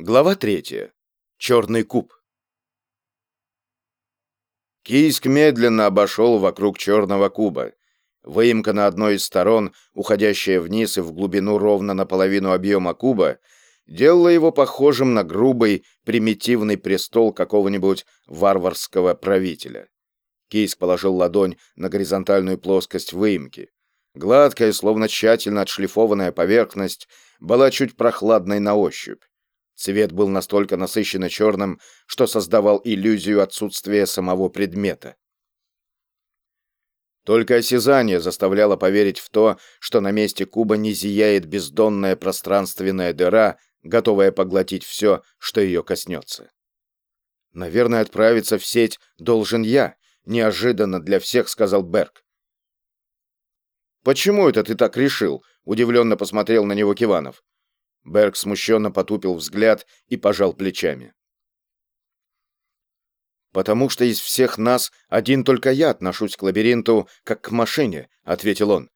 Глава третья. Черный куб. Кийск медленно обошел вокруг черного куба. Выемка на одной из сторон, уходящая вниз и в глубину ровно наполовину объема куба, делала его похожим на грубый, примитивный престол какого-нибудь варварского правителя. Кийск положил ладонь на горизонтальную плоскость выемки. Гладкая, словно тщательно отшлифованная поверхность, была чуть прохладной на ощупь. Цвет был настолько насыщенно черным, что создавал иллюзию отсутствия самого предмета. Только осязание заставляло поверить в то, что на месте куба не зияет бездонная пространственная дыра, готовая поглотить все, что ее коснется. «Наверное, отправиться в сеть должен я», — неожиданно для всех сказал Берг. «Почему это ты так решил?» — удивленно посмотрел на него Киванов. Берг смущенно потупил взгляд и пожал плечами. «Потому что из всех нас один только я отношусь к лабиринту как к машине», — ответил он.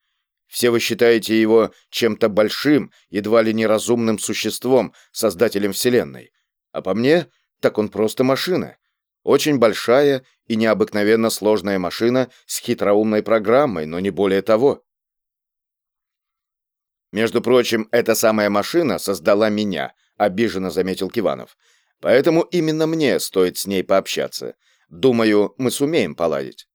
«Все вы считаете его чем-то большим, едва ли неразумным существом, создателем Вселенной. А по мне, так он просто машина. Очень большая и необыкновенно сложная машина с хитроумной программой, но не более того». Между прочим, эта самая машина создала меня, обиженно заметил Киванов. Поэтому именно мне стоит с ней пообщаться. Думаю, мы сумеем поладить.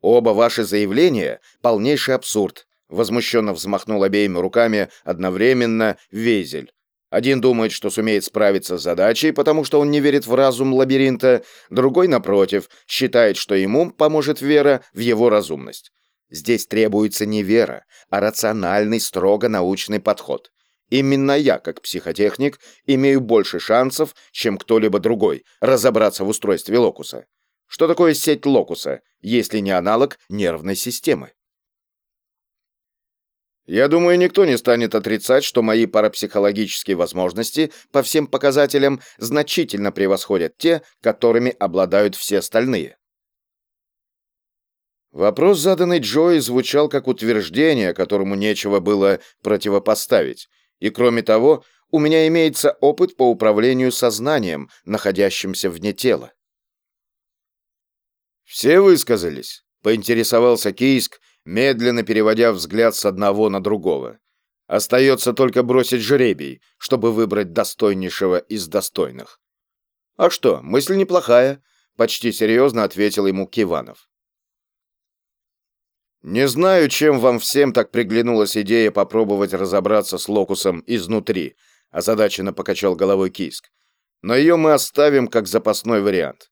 Оба ваши заявления — полнейший абсурд, возмущенно взмахнул обеими руками одновременно Везель. Один думает, что сумеет справиться с задачей, потому что он не верит в разум лабиринта, другой, напротив, считает, что ему поможет вера в его разумность. Здесь требуется не вера, а рациональный, строго научный подход. Именно я, как психотехник, имею больше шансов, чем кто-либо другой, разобраться в устройстве локуса. Что такое сеть локуса, если не аналог нервной системы? Я думаю, никто не станет отрицать, что мои парапсихологические возможности по всем показателям значительно превосходят те, которыми обладают все остальные. Вопрос, заданный Джои, звучал как утверждение, которому нечего было противопоставить. И кроме того, у меня имеется опыт по управлению сознанием, находящимся вне тела. «Все высказались?» — поинтересовался Кийск, медленно переводя взгляд с одного на другого. «Остается только бросить жребий, чтобы выбрать достойнейшего из достойных». «А что, мысль неплохая», — почти серьезно ответил ему Киванов. Не знаю, чем вам всем так приглянулась идея попробовать разобраться с локусом изнутри, озадаченно покачал головой Киск. Но ее мы оставим как запасной вариант.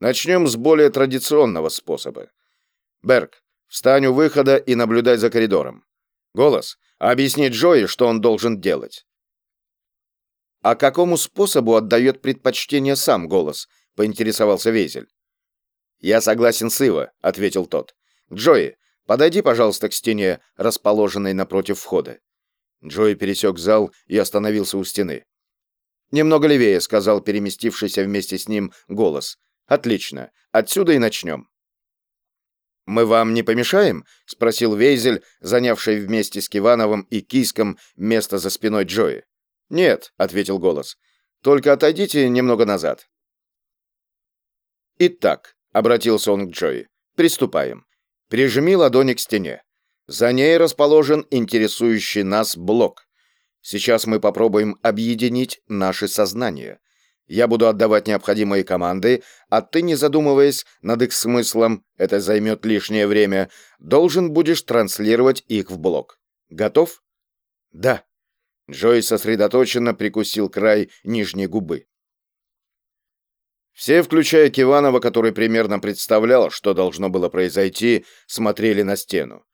Начнем с более традиционного способа. Берг, встань у выхода и наблюдай за коридором. Голос, объясни Джои, что он должен делать. А какому способу отдает предпочтение сам голос? поинтересовался Везель. Я согласен с Ива, ответил тот. Джои, Подойди, пожалуйста, к стене, расположенной напротив входа». Джои пересек зал и остановился у стены. «Немного левее», — сказал переместившийся вместе с ним голос. «Отлично. Отсюда и начнем». «Мы вам не помешаем?» — спросил Вейзель, занявший вместе с Кивановым и Киском место за спиной Джои. «Нет», — ответил голос. «Только отойдите немного назад». «Итак», — обратился он к Джои, — «приступаем. Прижми ладони к стене. За ней расположен интересующий нас блок. Сейчас мы попробуем объединить наши сознания. Я буду отдавать необходимые команды, а ты, не задумываясь над их смыслом, это займет лишнее время, должен будешь транслировать их в блок. Готов? Да. Джой сосредоточенно прикусил край нижней губы. Все, включая Киванова, который примерно представлял, что должно было произойти, смотрели на стену.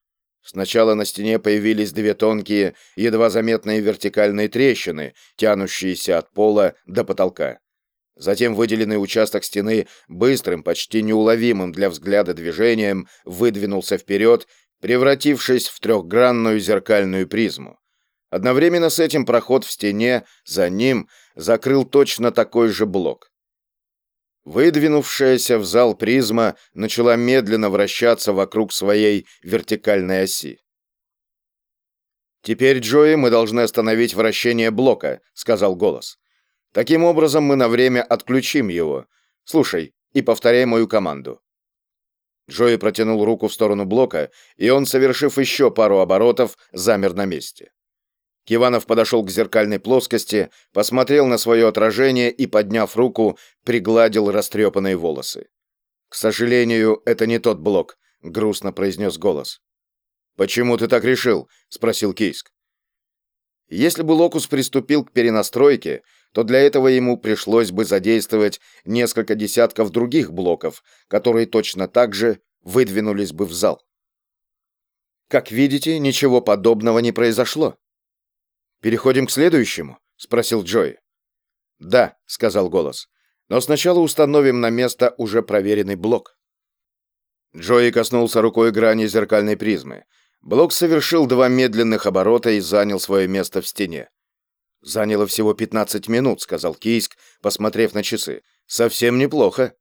Сначала на стене появились две тонкие, едва заметные вертикальные трещины, тянущиеся от пола до потолка. Затем выделенный участок стены быстрым, почти неуловимым для взгляда движением выдвинулся вперед, превратившись в трехгранную зеркальную призму. Одновременно с этим проход в стене за ним закрыл точно такой же блок. Выдвинувшаяся в зал призма начала медленно вращаться вокруг своей вертикальной оси. «Теперь, Джои, мы должны остановить вращение блока», — сказал голос. «Таким образом мы на время отключим его. Слушай и повторяй мою команду». Джои протянул руку в сторону блока, и он, совершив еще пару оборотов, замер на месте. Киванов подошел к зеркальной плоскости, посмотрел на свое отражение и, подняв руку, пригладил растрепанные волосы. «К сожалению, это не тот блок», — грустно произнес голос. «Почему ты так решил?» — спросил Кийск. Если бы Локус приступил к перенастройке, то для этого ему пришлось бы задействовать несколько десятков других блоков, которые точно так же выдвинулись бы в зал. Как видите, ничего подобного не произошло. «Переходим к следующему?» — спросил Джой. «Да», — сказал голос. «Но сначала установим на место уже проверенный блок». Джои коснулся рукой грани зеркальной призмы. Блок совершил два медленных оборота и занял свое место в стене. «Заняло всего 15 минут», — сказал Кийск, посмотрев на часы. «Совсем неплохо».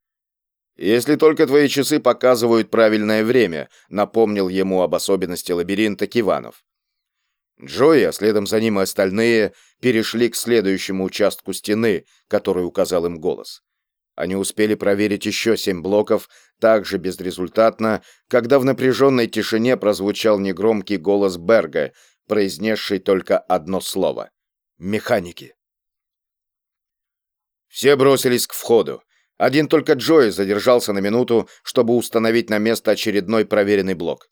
«Если только твои часы показывают правильное время», — напомнил ему об особенности лабиринта Киванов. Джои, а следом за ним и остальные, перешли к следующему участку стены, который указал им голос. Они успели проверить еще семь блоков, также безрезультатно, когда в напряженной тишине прозвучал негромкий голос Берга, произнесший только одно слово — «Механики». Все бросились к входу. Один только Джои задержался на минуту, чтобы установить на место очередной проверенный блок.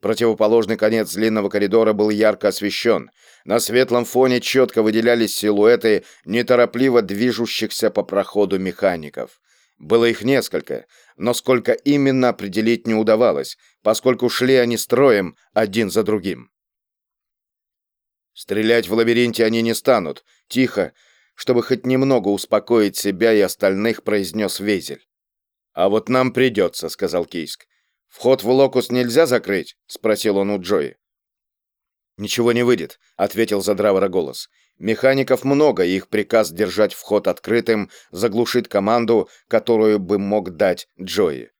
Противоположный конец длинного коридора был ярко освещен. На светлом фоне четко выделялись силуэты неторопливо движущихся по проходу механиков. Было их несколько, но сколько именно определить не удавалось, поскольку шли они строем один за другим. Стрелять в лабиринте они не станут. Тихо, чтобы хоть немного успокоить себя и остальных, произнес Везель. «А вот нам придется», — сказал Кийск. «Вход в локус нельзя закрыть?» — спросил он у Джои. «Ничего не выйдет», — ответил Задравора голос. «Механиков много, и их приказ держать вход открытым заглушит команду, которую бы мог дать Джои.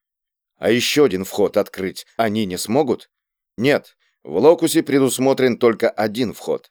А еще один вход открыть они не смогут?» «Нет, в локусе предусмотрен только один вход».